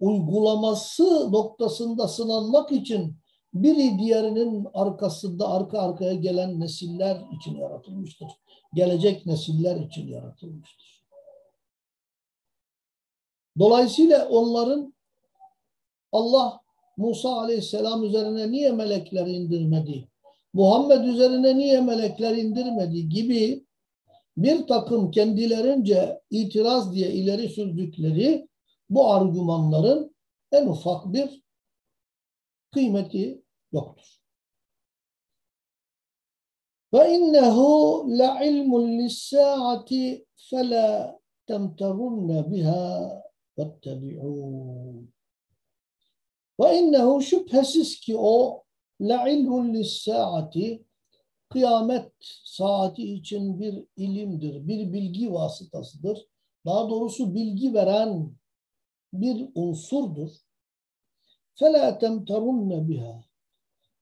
uygulaması noktasında sınanmak için biri diğerinin arkasında arka arkaya gelen nesiller için yaratılmıştır. Gelecek nesiller için yaratılmıştır. Dolayısıyla onların Allah Musa aleyhisselam üzerine niye melekler indirmedi? Muhammed üzerine niye melekler indirmedi gibi bir takım kendilerince itiraz diye ileri sürdükleri bu argümanların en ufak bir kıymeti yoktur. Ve innehu la ilmun lis-saati fela temterunne biha vettebi'un. Ve innehu şüphesiz ki o la ilmun lis-saati kıyamet saati için bir ilimdir, bir bilgi vasıtasıdır. Daha doğrusu bilgi veren bir unsurdur. فَلَا تَمْتَرُنَّ biha.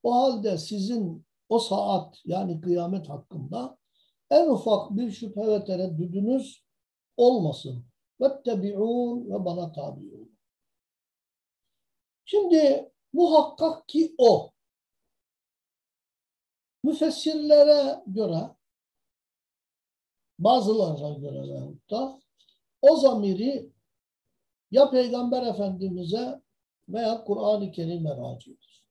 O halde sizin o saat yani kıyamet hakkında en ufak bir şüphe ve tereddüdünüz olmasın. وَاتَّبِعُونَ ve bana tabi olun. Şimdi muhakkak ki o müfessirlere göre bazılarına göre veyahut da o zamiri ya Peygamber Efendimiz'e veya Kur'an-ı Kerim'e racidir.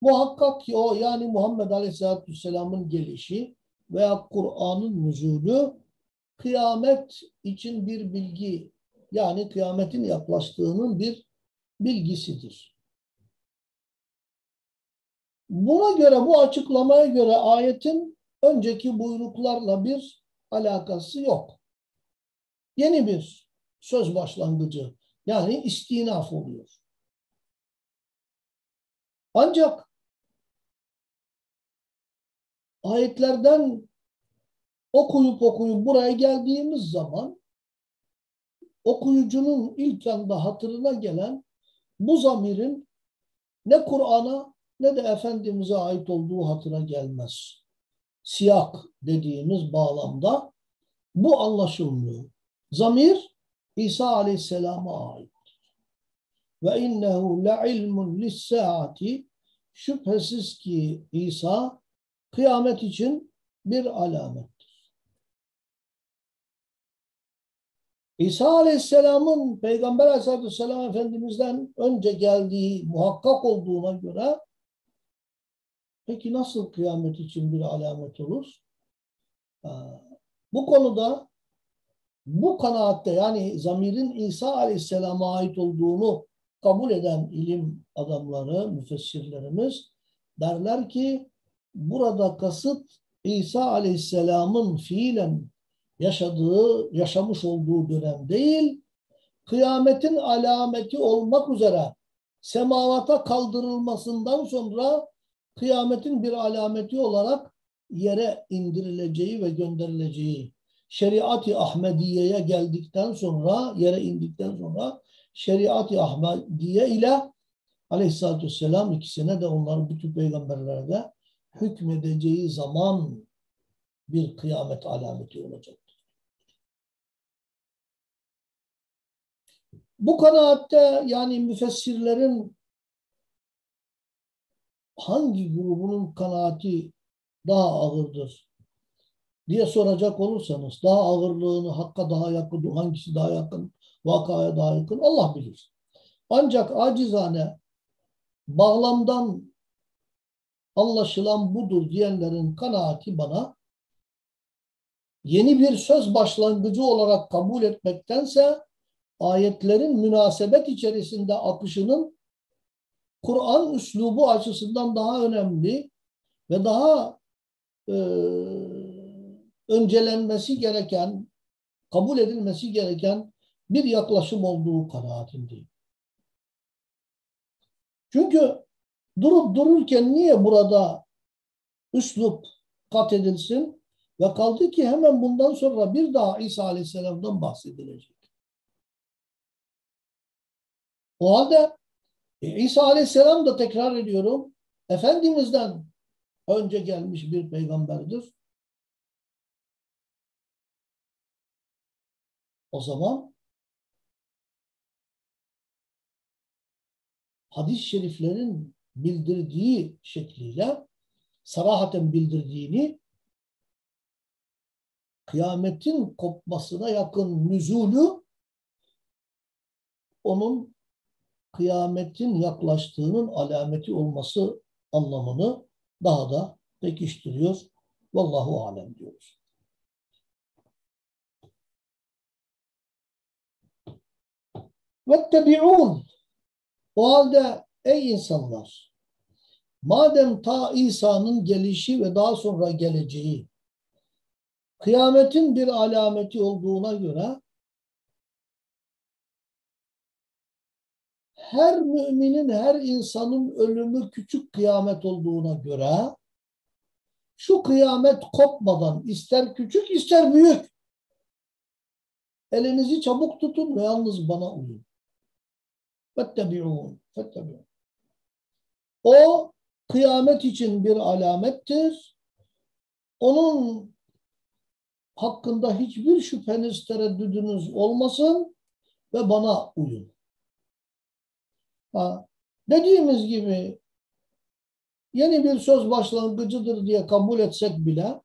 Muhakkak ki o yani Muhammed Aleyhisselatü Vesselam'ın gelişi veya Kur'an'ın nüzulü kıyamet için bir bilgi yani kıyametin yaklaştığının bir bilgisidir. Buna göre bu açıklamaya göre ayetin önceki buyruklarla bir alakası yok. Yeni bir söz başlangıcı yani istinaf oluyor. Ancak ayetlerden okuyup okuyup buraya geldiğimiz zaman okuyucunun ilk anda hatırına gelen bu zamirin ne Kur'an'a ne de Efendimiz'e ait olduğu hatırına gelmez. Siyak dediğimiz bağlamda bu anlaşılmıyor. Zamir İsa Aleyhisselam'a ait. Ve innehu le ilmun lissaati şüphesiz ki İsa kıyamet için bir alamettir. İsa Aleyhisselam'ın Peygamber Aleyhisselatü Efendimiz'den önce geldiği muhakkak olduğuna göre peki nasıl kıyamet için bir alamet olur? Bu konuda bu kanaatte yani zamirin İsa Aleyhisselam'a ait olduğunu kabul eden ilim adamları, müfessirlerimiz derler ki burada kasıt İsa Aleyhisselam'ın fiilen yaşadığı, yaşamış olduğu dönem değil, kıyametin alameti olmak üzere semavata kaldırılmasından sonra kıyametin bir alameti olarak yere indirileceği ve gönderileceği şeriat-ı Ahmediye'ye geldikten sonra, yere indikten sonra şeriat-ı Ahmediye ile aleyhissalatü vesselam ikisine de onların bütün peygamberlerde hükmedeceği zaman bir kıyamet alameti olacaktır. Bu kanaatte yani müfessirlerin hangi grubunun kanaati daha ağırdır diye soracak olursanız daha ağırlığını hakka daha yakın, hangisi daha yakın, vakaya daha yakın Allah bilir. Ancak acizane bağlamdan anlaşılan budur diyenlerin kanaati bana yeni bir söz başlangıcı olarak kabul etmektense ayetlerin münasebet içerisinde akışının Kur'an üslubu açısından daha önemli ve daha e, öncelenmesi gereken, kabul edilmesi gereken bir yaklaşım olduğu kanaatindeyim. Çünkü durup dururken niye burada üslup kat edilsin? Ve kaldı ki hemen bundan sonra bir daha İsa Aleyhisselam'dan bahsedilecek. O halde e, İsa Aleyhisselam da tekrar ediyorum Efendimiz'den önce gelmiş bir peygamberdir. O zaman hadis-i şeriflerin bildirdiği şekliyle sarahaten bildirdiğini kıyametin kopmasına yakın nüzulü onun kıyametin yaklaştığının alameti olması anlamını daha da pekiştiriyor. Vallahu alem diyoruz. Vettebi'un o halde ey insanlar madem ta İsa'nın gelişi ve daha sonra geleceği kıyametin bir alameti olduğuna göre her müminin, her insanın ölümü küçük kıyamet olduğuna göre şu kıyamet kopmadan ister küçük ister büyük elinizi çabuk tutun ve yalnız bana uyun. Fettebi'un. Fettebi'un. O kıyamet için bir alamettir. Onun hakkında hiçbir şüpheniz, tereddüdünüz olmasın ve bana uyun. Dediğimiz gibi yeni bir söz başlangıcıdır diye kabul etsek bile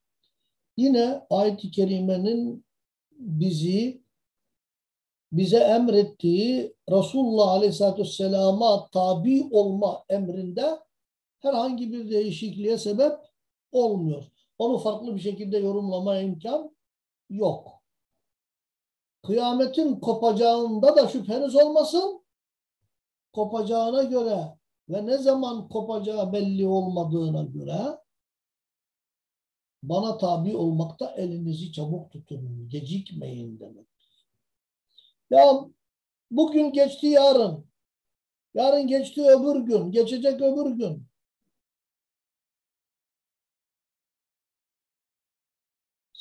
yine ayet-i kerimenin bizi bize emrettiği Resulullah Aleyhisselatü Vesselam'a tabi olma emrinde herhangi bir değişikliğe sebep olmuyor. Onu farklı bir şekilde yorumlamaya imkan yok. Kıyametin kopacağında da şüpheniz olmasın. Kopacağına göre ve ne zaman kopacağı belli olmadığına göre bana tabi olmakta elinizi çabuk tutun, gecikmeyin demek. Ya bugün geçti yarın. Yarın geçti öbür gün. Geçecek öbür gün.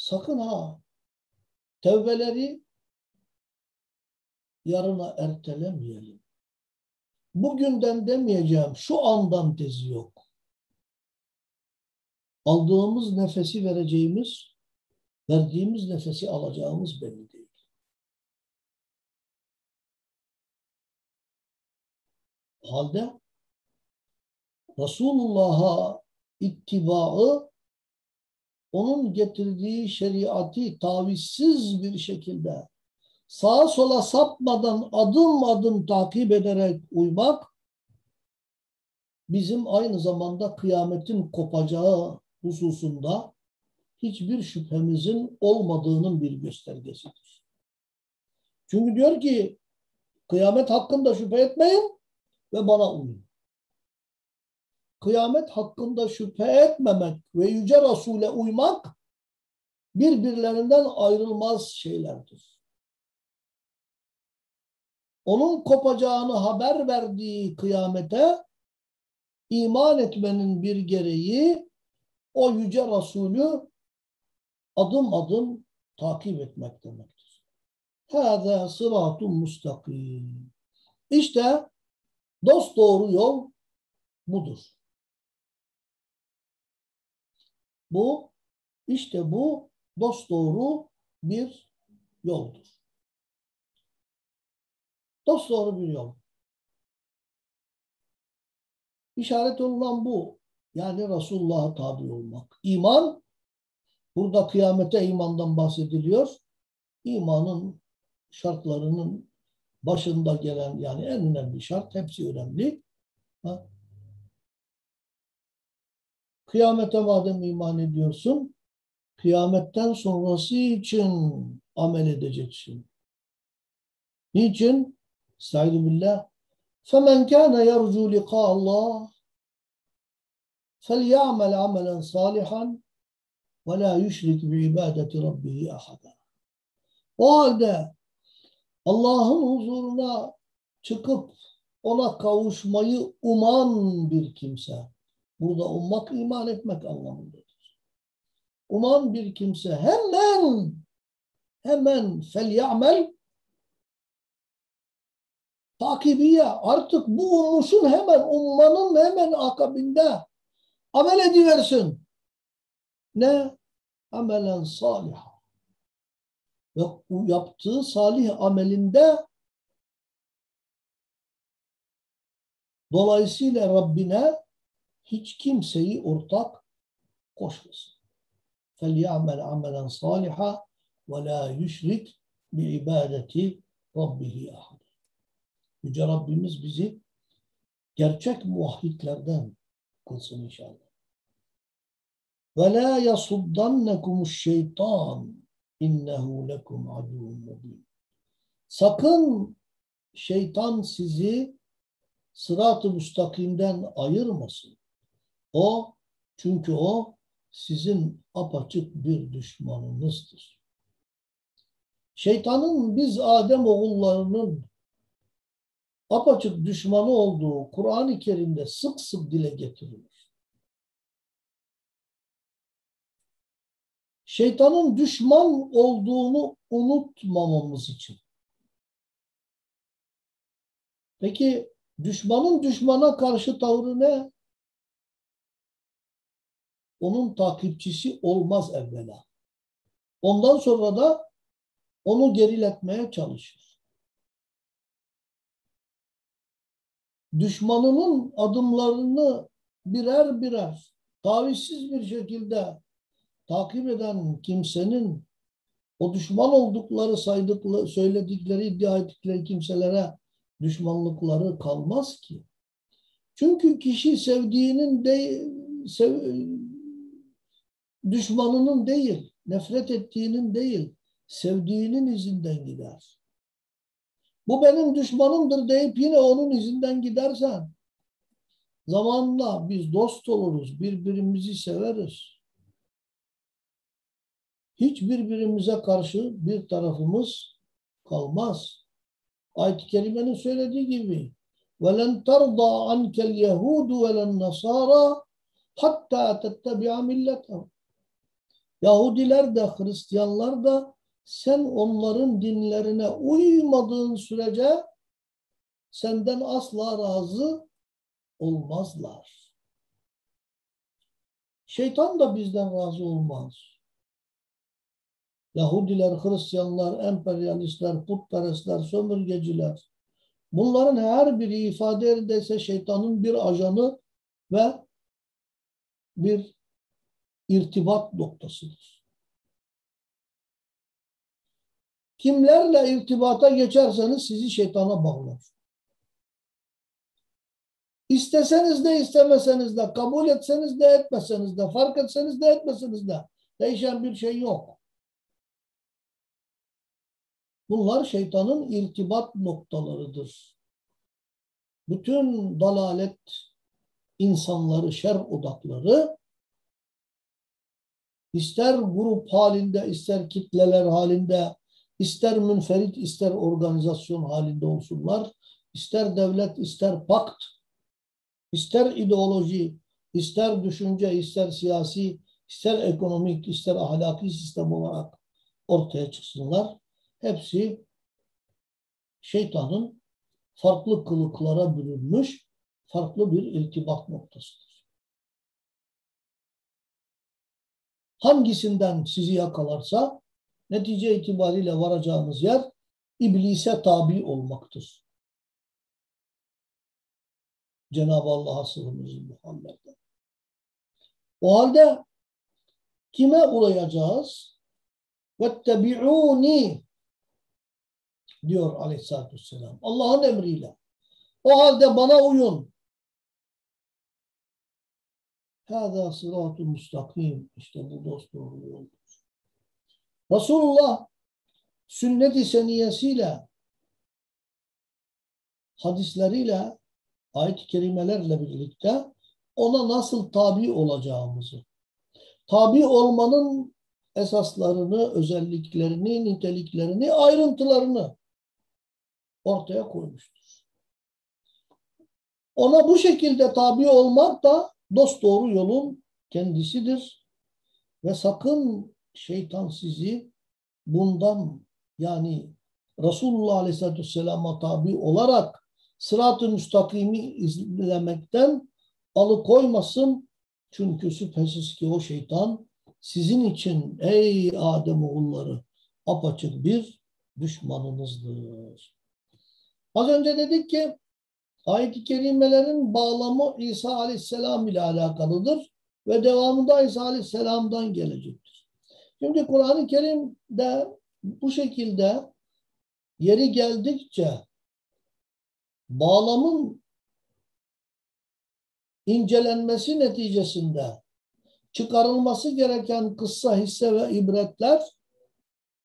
sakın ha tevbeleri yarına ertelemeyelim. Bugünden demeyeceğim, şu andan tezi yok. Aldığımız nefesi vereceğimiz, verdiğimiz nefesi alacağımız belli değil. Halde Resulullah'a ittibaı onun getirdiği şeriatı tavizsiz bir şekilde sağa sola sapmadan adım adım takip ederek uymak bizim aynı zamanda kıyametin kopacağı hususunda hiçbir şüphemizin olmadığının bir göstergesidir. Çünkü diyor ki kıyamet hakkında şüphe etmeyin ve bana uyun. Kıyamet hakkında şüphe etmemek ve Yüce Resul'e uymak birbirlerinden ayrılmaz şeylerdir. Onun kopacağını haber verdiği kıyamete iman etmenin bir gereği o Yüce Resulü adım adım takip etmek demektir. Hâzâ sıratun mustakim. İşte dost doğru yol budur. Bu işte bu dost doğru bir yoldur. Dost doğru bir yol. İşaret olunan bu. Yani Resulullah'a tabi olmak. İman Burada kıyamete imandan bahsediliyor. İmanın şartlarının başında gelen yani en önemli şart, hepsi önemli. Ha? Kıyamete madem iman ediyorsun, kıyametten sonrası için amel edeceksin. Niçin? Estaizu billah. فَمَنْ كَانَ يَرْجُوا لِقَاءَ اللّٰهِ فَلْيَعْمَلْ عَمَلًا صَالِحًا ve la yüşrik bi ibadeti rabbihi ahada. O halde Allah'ın huzuruna çıkıp ona kavuşmayı uman bir kimse. Burada ummak iman etmek anlamındadır. Uman bir kimse hemen hemen fel ya'mel takibiye artık bu ummuşun hemen ummanın hemen akabinde amel ediversin. Ne? amelen saliha. Ve yaptığı salih amelinde dolayısıyla Rabbine hiç kimseyi ortak koşmasın. فَلْيَعْمَلْ عَمَلًا صَالِحًا وَلَا يُشْرِكْ بِعِبَادَةِ رَبِّهِ أَحَدًا Yüce Rabbimiz bizi gerçek muvahhidlerden kılsın inşallah. Ve la yasuddannekumüş şeytan innehu lekum aduvun mubin. Sakın şeytan sizi sırat-ı müstakimden ayırmasın. O çünkü o sizin apaçık bir düşmanınızdır. Şeytanın biz Adem oğullarının apaçık düşmanı olduğu Kur'an-ı Kerim'de sık sık dile getirilir. şeytanın düşman olduğunu unutmamamız için. Peki düşmanın düşmana karşı tavrı ne? Onun takipçisi olmaz evvela. Ondan sonra da onu geriletmeye çalışır. Düşmanının adımlarını birer birer tavizsiz bir şekilde takip eden kimsenin o düşman oldukları, saydıkları, söyledikleri, iddia ettikleri kimselere düşmanlıkları kalmaz ki. Çünkü kişi sevdiğinin de sev, düşmanının değil, nefret ettiğinin değil, sevdiğinin izinden gider Bu benim düşmanımdır deyip yine onun izinden gidersen zamanla biz dost oluruz, birbirimizi severiz hiç birbirimize karşı bir tarafımız kalmaz. Ayet-i Kerime'nin söylediği gibi وَلَنْ تَرْضَى عَنْكَ الْيَهُودُ وَلَا النَّصَارَى hatta تَتَّبِعَ مِلَّتَهُمْ Yahudiler de Hristiyanlar da sen onların dinlerine uymadığın sürece senden asla razı olmazlar. Şeytan da bizden razı olmaz. Yahudiler, Hristiyanlar, emperyalistler, putperestler, sömürgeciler. Bunların her biri ifade ederse şeytanın bir ajanı ve bir irtibat noktasıdır. Kimlerle irtibata geçerseniz sizi şeytana bağlar. İsteseniz de istemeseniz de, kabul etseniz de etmeseniz de, fark etseniz de etmeseniz de değişen bir şey yok. Bunlar şeytanın irtibat noktalarıdır. Bütün dalalet insanları, şer odakları ister grup halinde, ister kitleler halinde, ister münferit, ister organizasyon halinde olsunlar, ister devlet, ister pakt, ister ideoloji, ister düşünce, ister siyasi, ister ekonomik, ister ahlaki sistem olarak ortaya çıksınlar. Hepsi şeytanın farklı kılıklara bürünmüş farklı bir irtibat noktasıdır. Hangisinden sizi yakalarsa netice itibariyle varacağınız yer iblise tabi olmaktır. Cenab-ı Allah'a sığınırız Muhammed'den. O halde kime uğrayacağız? وَاتَّبِعُونِ diyor aleyhissalatü vesselam. Allah'ın emriyle. O halde bana uyun. Hâzâ sırâtu müstakim. İşte bu dost doğru yoldur. Resulullah sünnet-i seniyesiyle hadisleriyle ayet-i kerimelerle birlikte ona nasıl tabi olacağımızı, tabi olmanın esaslarını, özelliklerini, niteliklerini, ayrıntılarını ortaya koymuştur. Ona bu şekilde tabi olmak da dost doğru yolun kendisidir. Ve sakın şeytan sizi bundan yani Resulullah Aleyhisselatü Vesselam'a tabi olarak sırat-ı müstakimi izlemekten alıkoymasın. Çünkü şüphesiz ki o şeytan sizin için ey Adem oğulları apaçık bir düşmanınızdır. Az önce dedik ki ayet-i kerimelerin bağlamı İsa Aleyhisselam ile alakalıdır ve devamında İsa Aleyhisselam'dan gelecektir. Şimdi Kur'an-ı Kerim'de bu şekilde yeri geldikçe bağlamın incelenmesi neticesinde çıkarılması gereken kıssa, hisse ve ibretler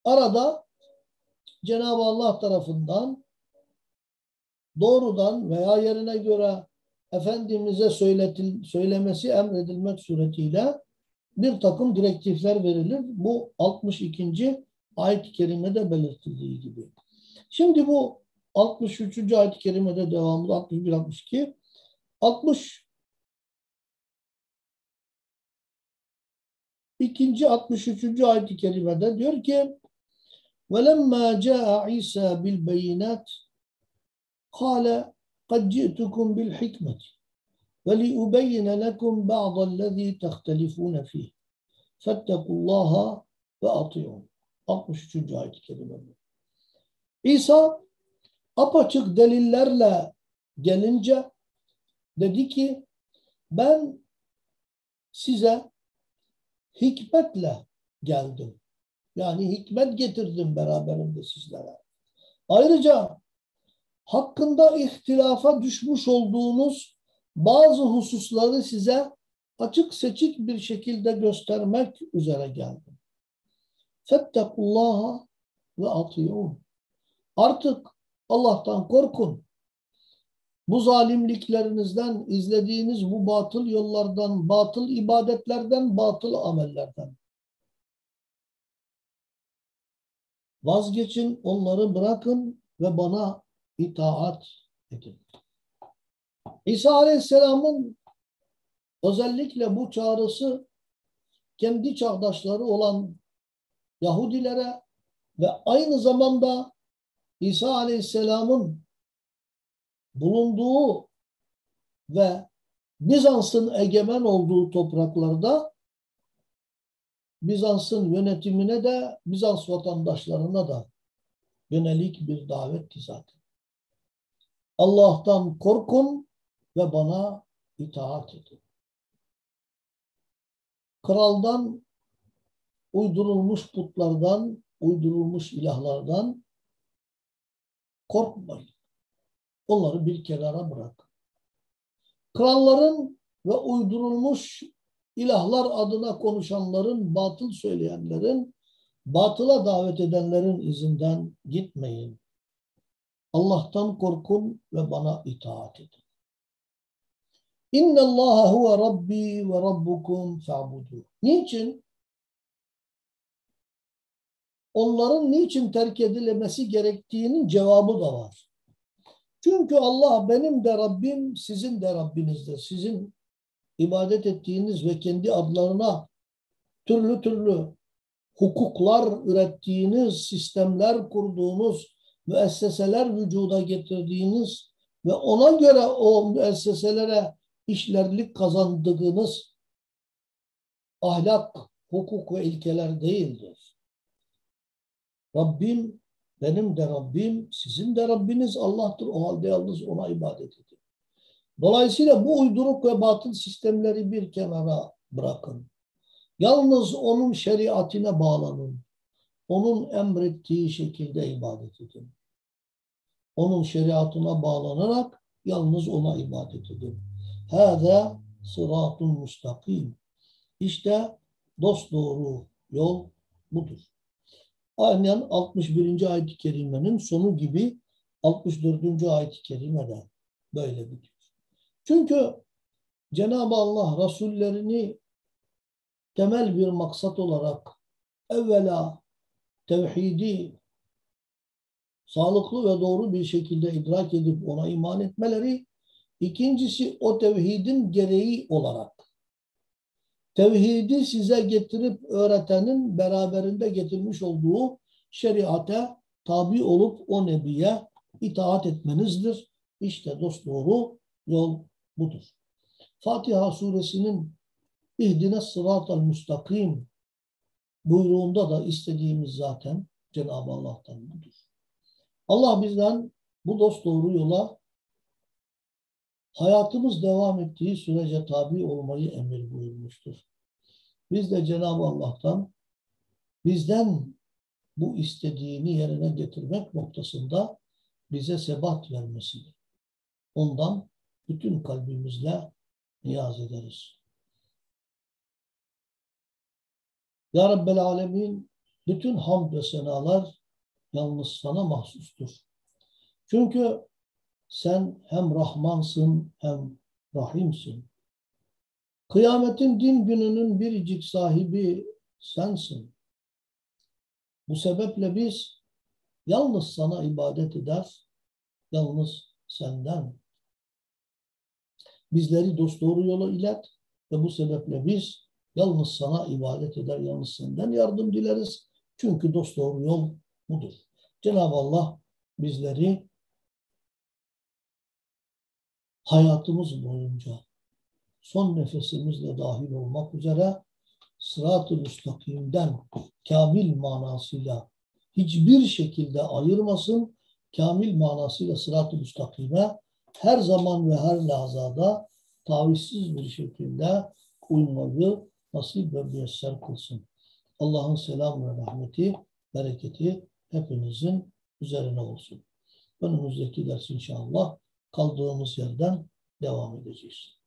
arada Cenab-ı Allah tarafından doğrudan veya yerine göre Efendimiz'e söylemesi emredilmek suretiyle bir takım direktifler verilir. Bu 62. ayet-i kerimede belirtildiği gibi. Şimdi bu 63. ayet-i kerimede devamlı 61 62 60 ikinci 63. ayet-i kerimede diyor ki وَلَمَّا جَاءَ عِيسَى بِالْبَيِّنَاتِ قال قد جئتكم بالحكمة ولأبين لكم بعض الذي تختلفون فيه فاتقوا الله ve 63. ayet-i kerime. İsa apaçık delillerle gelince dedi ki ben size hikmetle geldim. Yani hikmet getirdim beraberinde sizlere. Ayrıca hakkında ihtilafa düşmüş olduğunuz bazı hususları size açık seçik bir şekilde göstermek üzere geldim. Fettekullaha ve atiyun. Artık Allah'tan korkun. Bu zalimliklerinizden, izlediğiniz bu batıl yollardan, batıl ibadetlerden, batıl amellerden. Vazgeçin, onları bırakın ve bana itaat edin. İsa Aleyhisselam'ın özellikle bu çağrısı kendi çağdaşları olan Yahudilere ve aynı zamanda İsa Aleyhisselam'ın bulunduğu ve Bizans'ın egemen olduğu topraklarda Bizans'ın yönetimine de Bizans vatandaşlarına da yönelik bir davetti zaten. Allah'tan korkun ve bana itaat edin. Kraldan, uydurulmuş putlardan, uydurulmuş ilahlardan korkmayın. Onları bir kenara bırakın. Kralların ve uydurulmuş ilahlar adına konuşanların, batıl söyleyenlerin, batıla davet edenlerin izinden gitmeyin. Allah'tan korkun ve bana itaat edin. İnne Allah huve Rabbi ve Rabbukum fa'budu. Niçin? Onların niçin terk edilemesi gerektiğinin cevabı da var. Çünkü Allah benim de Rabbim, sizin de Rabbinizdir. Sizin ibadet ettiğiniz ve kendi adlarına türlü türlü hukuklar ürettiğiniz, sistemler kurduğunuz, müesseseler vücuda getirdiğiniz ve ona göre o müesseselere işlerlik kazandığınız ahlak, hukuk ve ilkeler değildir. Rabbim, benim de Rabbim, sizin de Rabbiniz Allah'tır. O halde yalnız ona ibadet edin. Dolayısıyla bu uyduruk ve batıl sistemleri bir kenara bırakın. Yalnız onun şeriatine bağlanın. Onun emrettiği şekilde ibadet edin. Onun şeriatına bağlanarak yalnız ona ibadet edin. Hâzâ sıratun müstakim. İşte dost doğru yol budur. Aynen 61. ayet-i kerimenin sonu gibi 64. ayet-i kerime de böyle bitiyor. Çünkü Cenab-ı Allah Resullerini temel bir maksat olarak evvela tevhidi sağlıklı ve doğru bir şekilde idrak edip ona iman etmeleri, ikincisi o tevhidin gereği olarak tevhidi size getirip öğretenin beraberinde getirmiş olduğu şeriate tabi olup o nebiye itaat etmenizdir. İşte dost doğru yol budur. Fatiha suresinin İhdine sıratal müstakim buyruğunda da istediğimiz zaten Cenab-ı Allah'tan budur. Allah bizden bu dost doğru yola hayatımız devam ettiği sürece tabi olmayı emir buyurmuştur. Biz de Cenab-ı Allah'tan bizden bu istediğini yerine getirmek noktasında bize sebat vermesini ondan bütün kalbimizle niyaz ederiz. Ya Rabbel Alemin bütün hamd ve senalar yalnız sana mahsustur. Çünkü sen hem Rahmansın hem Rahimsin. Kıyametin din gününün biricik sahibi sensin. Bu sebeple biz yalnız sana ibadet eder, yalnız senden. Bizleri dosdoğru yola ilet ve bu sebeple biz yalnız sana ibadet eder, yalnız senden yardım dileriz. Çünkü dosdoğru yol budur. Cenab-ı Allah bizleri hayatımız boyunca son nefesimizle dahil olmak üzere sırat-ı müstakimden kamil manasıyla hiçbir şekilde ayırmasın. Kamil manasıyla sırat-ı müstakime her zaman ve her lazada tavizsiz bir şekilde uymayı nasip ve müyesser kılsın. Allah'ın selam ve rahmeti, bereketi hepinizin üzerine olsun. Önümüzdeki ders inşallah kaldığımız yerden devam edeceğiz.